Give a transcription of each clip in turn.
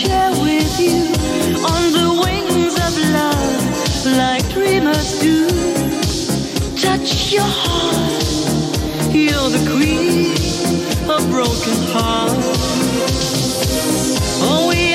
share with you on the wings of love, like dreamers do. Touch your heart, you're the queen of broken hearts. Oh, we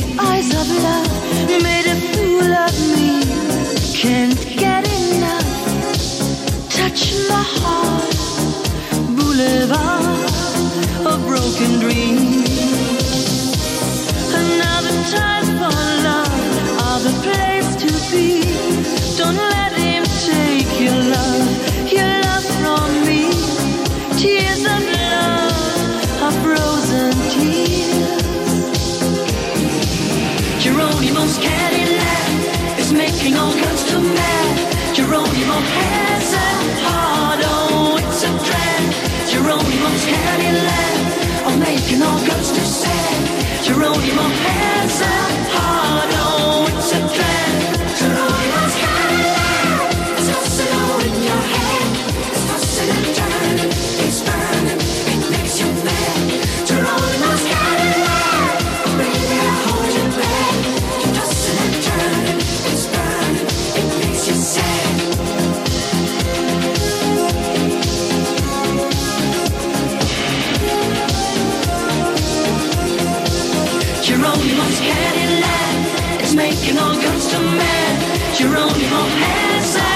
the eyes of love made a fool of me. Can't get Geronimo's Cadillac is making all girls too mad. Geronimo has a heart, oh, it's a drag. Geronimo's Cadillac are making all girls too sad. Geronimo has Geronimo's Cadillac is making all guns to men. Your only home has